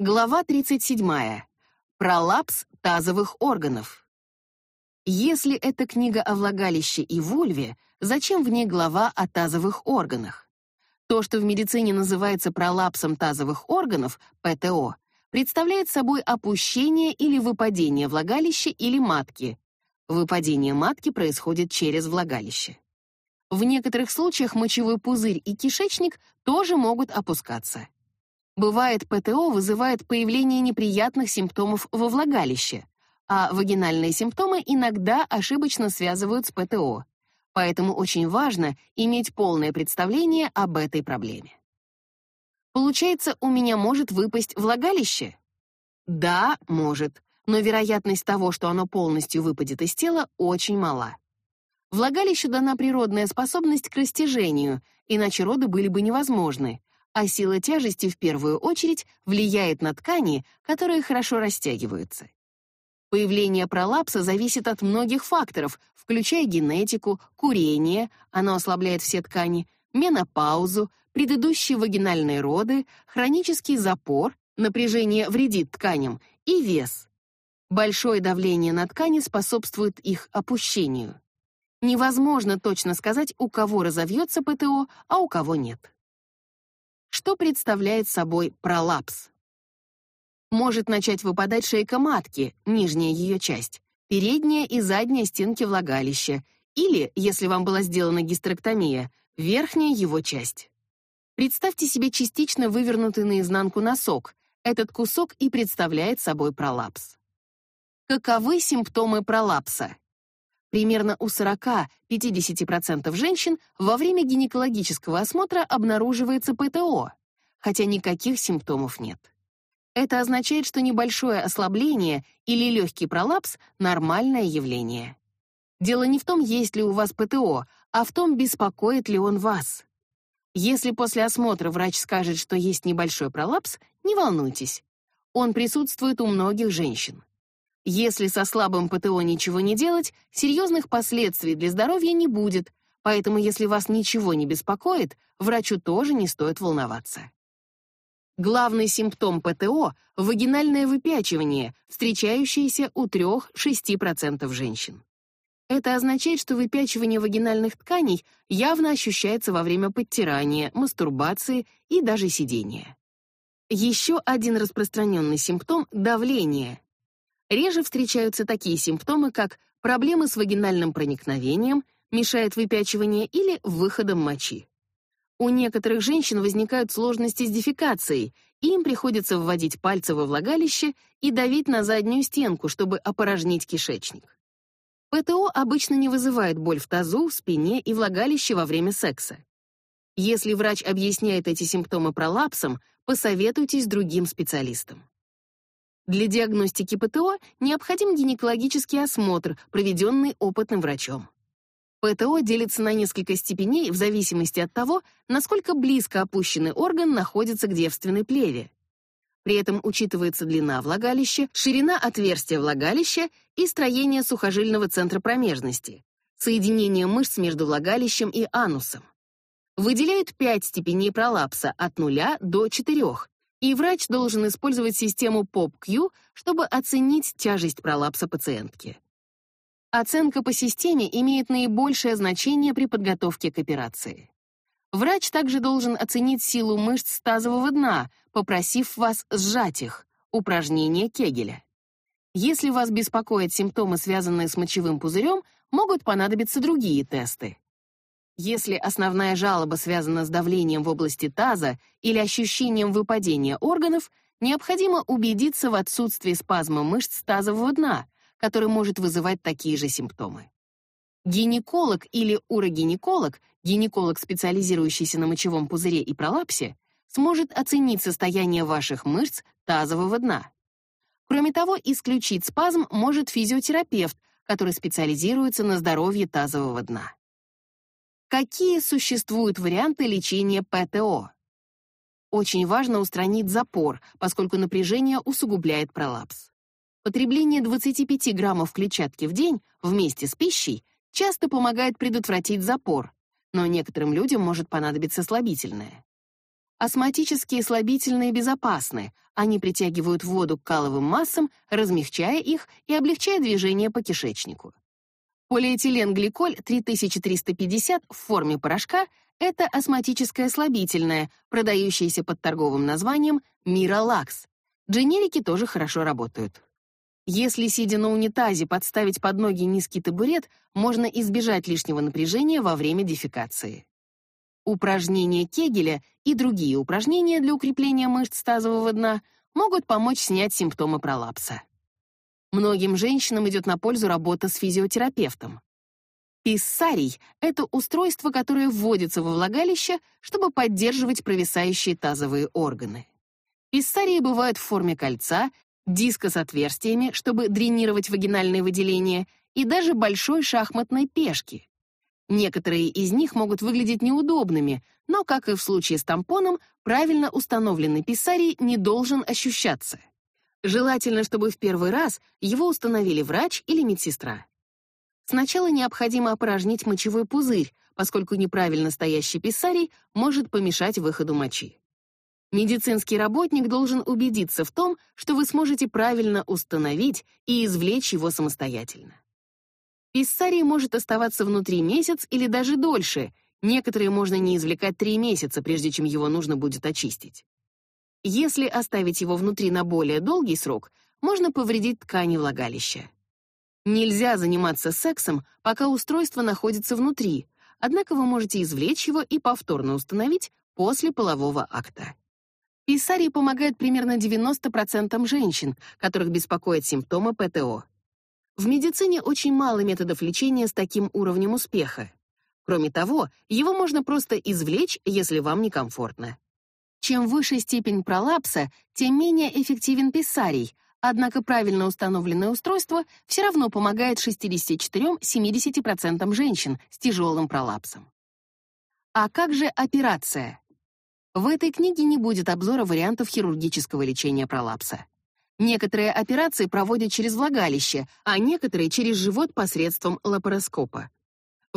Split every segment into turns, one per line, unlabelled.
Глава 37. Пролапс тазовых органов. Если это книга о влагалище и вульве, зачем в ней глава о тазовых органах? То, что в медицине называется пролапсом тазовых органов, ПТО, представляет собой опущение или выпадение влагалища или матки. Выпадение матки происходит через влагалище. В некоторых случаях мочевой пузырь и кишечник тоже могут опускаться. Бывает, ПТО вызывает появление неприятных симптомов во влагалище, а вагинальные симптомы иногда ошибочно связывают с ПТО. Поэтому очень важно иметь полное представление об этой проблеме. Получается, у меня может выпасть влагалище? Да, может, но вероятность того, что оно полностью выпадет из тела, очень мала. Влагалищу дана природная способность к растяжению, иначе роды были бы невозможны, а сила тяжести в первую очередь влияет на ткани, которые хорошо растягиваются. Появление пролапса зависит от многих факторов, включая генетику, курение, оно ослабляет все ткани, менопаузу, предыдущие вагинальные роды, хронический запор, напряжение вредит тканям и вес. Большое давление на ткани способствует их опущению. Невозможно точно сказать, у кого разовьется ПТО, а у кого нет. Что представляет собой пролапс? Может начать выпадать шейка матки, нижняя ее часть, передняя и задняя стенки влагалища, или, если вам была сделана гистерэктомия, верхняя его часть. Представьте себе частично вывернутый наизнанку носок. Этот кусок и представляет собой пролапс. Каковы симптомы пролапса? Примерно у 40-50% женщин во время гинекологического осмотра обнаруживается ПТО, хотя никаких симптомов нет. Это означает, что небольшое ослабление или легкий пролапс нормальное явление. Дело не в том, есть ли у вас ПТО, а в том, беспокоит ли он вас. Если после осмотра врач скажет, что есть небольшой пролапс, не волнуйтесь. Он присутствует у многих женщин. Если со слабым ПТО ничего не делать, серьезных последствий для здоровья не будет, поэтому если вас ничего не беспокоит, врачу тоже не стоит волноваться. Главный симптом ПТО – вагинальное выпячивание, встречающееся у 3-6% женщин. Это означает, что выпячивание вагинальных тканей явно ощущается во время подтирания, мастурбации и даже сидения. Еще один распространенный симптом – давление. Реже встречаются такие симптомы, как проблемы с вагинальным проникновением, мешает выпячивание или выходом мочи. У некоторых женщин возникают сложности с дефекацией, и им приходится вводить пальцы во влагалище и давить на заднюю стенку, чтобы опорожнить кишечник. ПТО обычно не вызывает боль в тазу, спине и влагалище во время секса. Если врач объясняет эти симптомы пролапсом, посоветуйтесь с другим специалистом. Для диагностики ПТО необходим гинекологический осмотр, проведенный опытным врачом. ПТО делится на несколько степеней в зависимости от того, насколько близко опущенный орган находится к девственной плеве. При этом учитывается длина влагалища, ширина отверстия влагалища и строение сухожильного центра промежности, соединение мышц между влагалищем и анусом. Выделяют пять степеней пролапса от 0 до 4, и врач должен использовать систему POP-Q, чтобы оценить тяжесть пролапса пациентки. Оценка по системе имеет наибольшее значение при подготовке к операции. Врач также должен оценить силу мышц тазового дна, попросив вас сжать их. Упражнение Кегеля. Если вас беспокоят симптомы, связанные с мочевым пузырем, могут понадобиться другие тесты. Если основная жалоба связана с давлением в области таза или ощущением выпадения органов, необходимо убедиться в отсутствии спазма мышц тазового дна, который может вызывать такие же симптомы. Гинеколог или урогинеколог, гинеколог, специализирующийся на мочевом пузыре и пролапсе, сможет оценить состояние ваших мышц тазового дна. Кроме того, исключить спазм может физиотерапевт, который специализируется на здоровье тазового дна. Какие существуют варианты лечения ПТО? Очень важно устранить запор, поскольку напряжение усугубляет пролапс. Потребление 25 граммов клетчатки в день вместе с пищей часто помогает предотвратить запор, но некоторым людям может понадобиться слабительное. Астматические слабительные безопасны. Они притягивают воду к каловым массам, размягчая их и облегчая движение по кишечнику. Полиэтиленгликоль 3350 в форме порошка это астматическое слабительное, продающееся под торговым названием Миралакс. Дженерики тоже хорошо работают. Если сидя на унитазе подставить под ноги низкий табурет, можно избежать лишнего напряжения во время дефекации. Упражнения Кегеля и другие упражнения для укрепления мышц тазового дна могут помочь снять симптомы пролапса. Многим женщинам идет на пользу работа с физиотерапевтом. Писсарий — это устройство, которое вводится во влагалище, чтобы поддерживать провисающие тазовые органы. Писсарии бывают в форме кольца, диска с отверстиями, чтобы дренировать вагинальные выделения, и даже большой шахматной пешки. Некоторые из них могут выглядеть неудобными, но, как и в случае с тампоном, правильно установленный писарий не должен ощущаться. Желательно, чтобы в первый раз его установили врач или медсестра. Сначала необходимо опорожнить мочевой пузырь, поскольку неправильно стоящий писарий может помешать выходу мочи. Медицинский работник должен убедиться в том, что вы сможете правильно установить и извлечь его самостоятельно. Писсарий может оставаться внутри месяц или даже дольше. Некоторые можно не извлекать три месяца, прежде чем его нужно будет очистить. Если оставить его внутри на более долгий срок, можно повредить ткани влагалища. Нельзя заниматься сексом, пока устройство находится внутри, однако вы можете извлечь его и повторно установить после полового акта. Писарий помогает примерно 90% женщин, которых беспокоят симптомы ПТО. В медицине очень мало методов лечения с таким уровнем успеха. Кроме того, его можно просто извлечь, если вам некомфортно. Чем выше степень пролапса, тем менее эффективен писарий, однако правильно установленное устройство все равно помогает 64-70% женщин с тяжелым пролапсом. А как же операция? В этой книге не будет обзора вариантов хирургического лечения пролапса. Некоторые операции проводят через влагалище, а некоторые через живот посредством лапароскопа.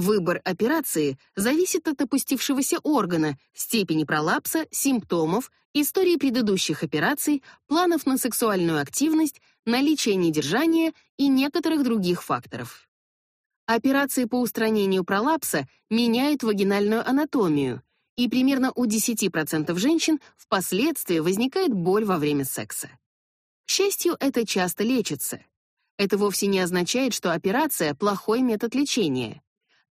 Выбор операции зависит от опустившегося органа, степени пролапса, симптомов, истории предыдущих операций, планов на сексуальную активность, наличия недержания и некоторых других факторов. Операции по устранению пролапса меняют вагинальную анатомию, и примерно у 10% женщин впоследствии возникает боль во время секса. К счастью, это часто лечится. Это вовсе не означает, что операция плохой метод лечения.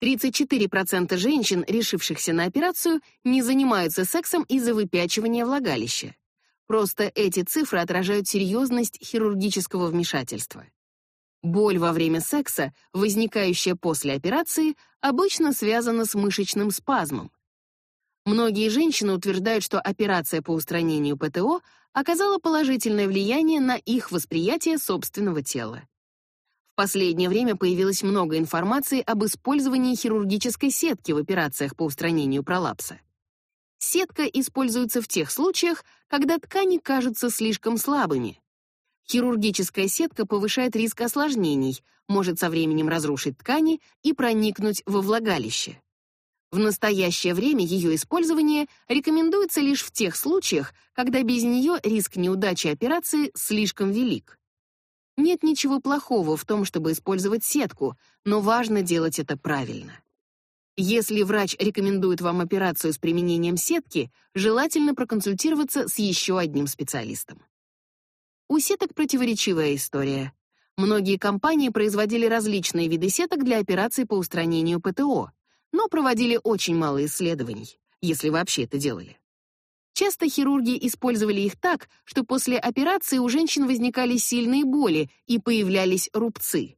34% женщин, решившихся на операцию, не занимаются сексом из-за выпячивания влагалища. Просто эти цифры отражают серьезность хирургического вмешательства. Боль во время секса, возникающая после операции, обычно связана с мышечным спазмом. Многие женщины утверждают, что операция по устранению ПТО оказала положительное влияние на их восприятие собственного тела. Последнее время появилось много информации об использовании хирургической сетки в операциях по устранению пролапса. Сетка используется в тех случаях, когда ткани кажутся слишком слабыми. Хирургическая сетка повышает риск осложнений, может со временем разрушить ткани и проникнуть во влагалище. В настоящее время ее использование рекомендуется лишь в тех случаях, когда без нее риск неудачи операции слишком велик. Нет ничего плохого в том, чтобы использовать сетку, но важно делать это правильно. Если врач рекомендует вам операцию с применением сетки, желательно проконсультироваться с еще одним специалистом. У сеток противоречивая история. Многие компании производили различные виды сеток для операций по устранению ПТО но проводили очень мало исследований, если вообще это делали. Часто хирурги использовали их так, что после операции у женщин возникали сильные боли и появлялись рубцы.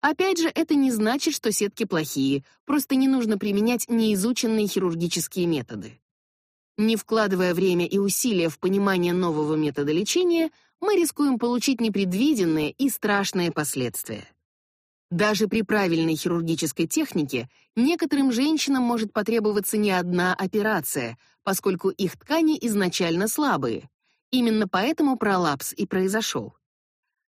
Опять же, это не значит, что сетки плохие, просто не нужно применять неизученные хирургические методы. Не вкладывая время и усилия в понимание нового метода лечения, мы рискуем получить непредвиденные и страшные последствия. Даже при правильной хирургической технике некоторым женщинам может потребоваться не одна операция, поскольку их ткани изначально слабые. Именно поэтому пролапс и произошел.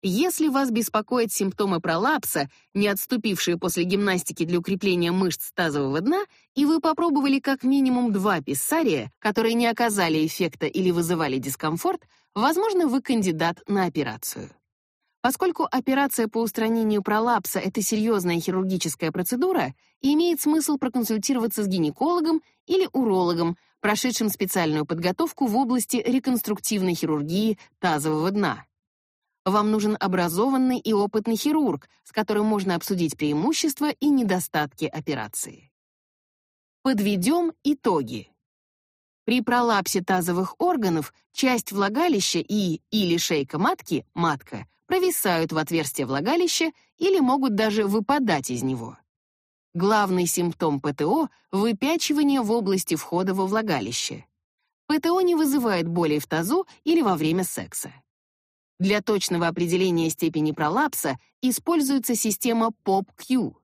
Если вас беспокоят симптомы пролапса, не отступившие после гимнастики для укрепления мышц тазового дна, и вы попробовали как минимум два писсария, которые не оказали эффекта или вызывали дискомфорт, возможно, вы кандидат на операцию. Поскольку операция по устранению пролапса это серьезная хирургическая процедура, имеет смысл проконсультироваться с гинекологом или урологом, прошедшим специальную подготовку в области реконструктивной хирургии тазового дна. Вам нужен образованный и опытный хирург, с которым можно обсудить преимущества и недостатки операции. Подведем итоги. При пролапсе тазовых органов часть влагалища и или шейка матки, матка, провисают в отверстие влагалища или могут даже выпадать из него. Главный симптом ПТО выпячивание в области входа во влагалище. ПТО не вызывает боли в тазу или во время секса. Для точного определения степени пролапса используется система POP-Q.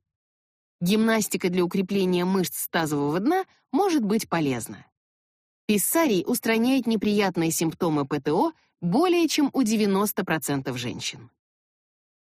Гимнастика для укрепления мышц тазового дна может быть полезна. Писсарий устраняет неприятные симптомы ПТО более чем у 90% женщин.